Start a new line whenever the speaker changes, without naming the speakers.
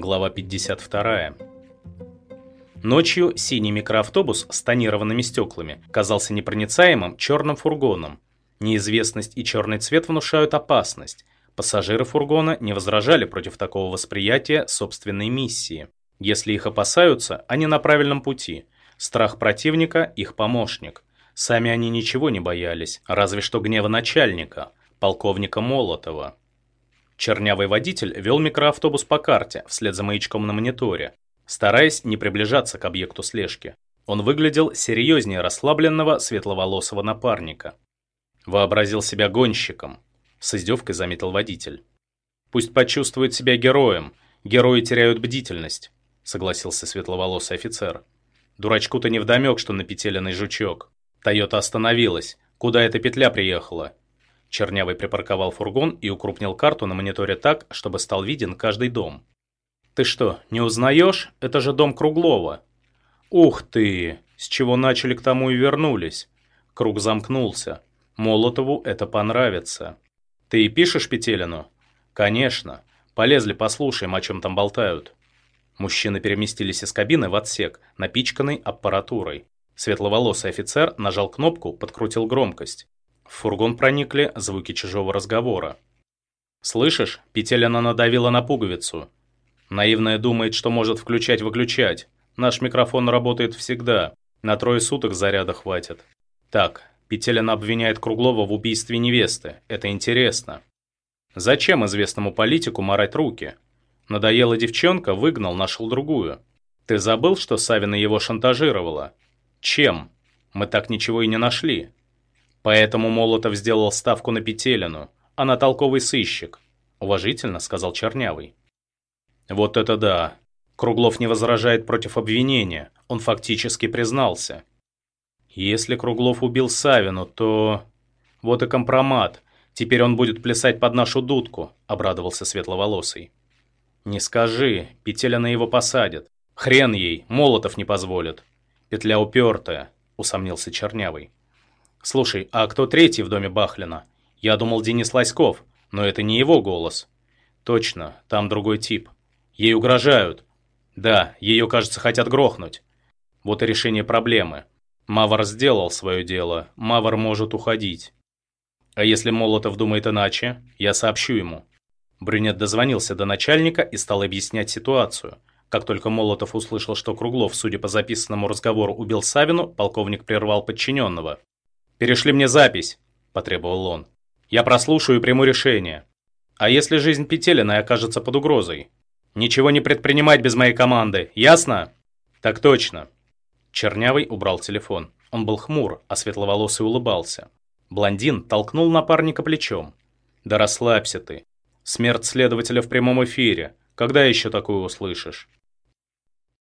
Глава 52. Ночью синий микроавтобус с тонированными стеклами казался непроницаемым черным фургоном. Неизвестность и черный цвет внушают опасность. Пассажиры фургона не возражали против такого восприятия собственной миссии. Если их опасаются, они на правильном пути. Страх противника – их помощник. Сами они ничего не боялись, разве что гнева начальника, полковника Молотова. Чернявый водитель вел микроавтобус по карте, вслед за маячком на мониторе, стараясь не приближаться к объекту слежки. Он выглядел серьезнее расслабленного светловолосого напарника. Вообразил себя гонщиком. С издевкой заметил водитель. «Пусть почувствует себя героем. Герои теряют бдительность», согласился светловолосый офицер. «Дурачку-то невдомек, что напетеленный жучок. Тойота остановилась. Куда эта петля приехала?» Чернявый припарковал фургон и укрупнил карту на мониторе так, чтобы стал виден каждый дом. «Ты что, не узнаешь? Это же дом Круглова». «Ух ты! С чего начали, к тому и вернулись». Круг замкнулся. Молотову это понравится. «Ты и пишешь Петелину?» «Конечно. Полезли, послушаем, о чем там болтают». Мужчины переместились из кабины в отсек, напичканный аппаратурой. Светловолосый офицер нажал кнопку, подкрутил громкость. В фургон проникли звуки чужого разговора. «Слышишь, Петелина надавила на пуговицу. Наивная думает, что может включать-выключать. Наш микрофон работает всегда. На трое суток заряда хватит. Так, Петелина обвиняет Круглова в убийстве невесты. Это интересно. Зачем известному политику морать руки? Надоела девчонка, выгнал, нашел другую. Ты забыл, что Савина его шантажировала? Чем? Мы так ничего и не нашли. Поэтому Молотов сделал ставку на Петелину. Она толковый сыщик. Уважительно сказал Чернявый. Вот это да. Круглов не возражает против обвинения. Он фактически признался. Если Круглов убил Савину, то... Вот и компромат. Теперь он будет плясать под нашу дудку, обрадовался Светловолосый. Не скажи, Петелина его посадят. Хрен ей, Молотов не позволит. Петля упертая, усомнился Чернявый. «Слушай, а кто третий в доме Бахлина? Я думал, Денис Лоськов, но это не его голос». «Точно, там другой тип. Ей угрожают. Да, ее, кажется, хотят грохнуть. Вот и решение проблемы. Мавр сделал свое дело, Мавр может уходить. А если Молотов думает иначе, я сообщу ему». Брюнет дозвонился до начальника и стал объяснять ситуацию. Как только Молотов услышал, что Круглов, судя по записанному разговору, убил Савину, полковник прервал подчиненного. «Перешли мне запись», – потребовал он. «Я прослушаю и приму решение. А если жизнь Петелиной окажется под угрозой? Ничего не предпринимать без моей команды, ясно?» «Так точно». Чернявый убрал телефон. Он был хмур, а светловолосый улыбался. Блондин толкнул напарника плечом. «Да расслабься ты. Смерть следователя в прямом эфире. Когда еще такое услышишь?»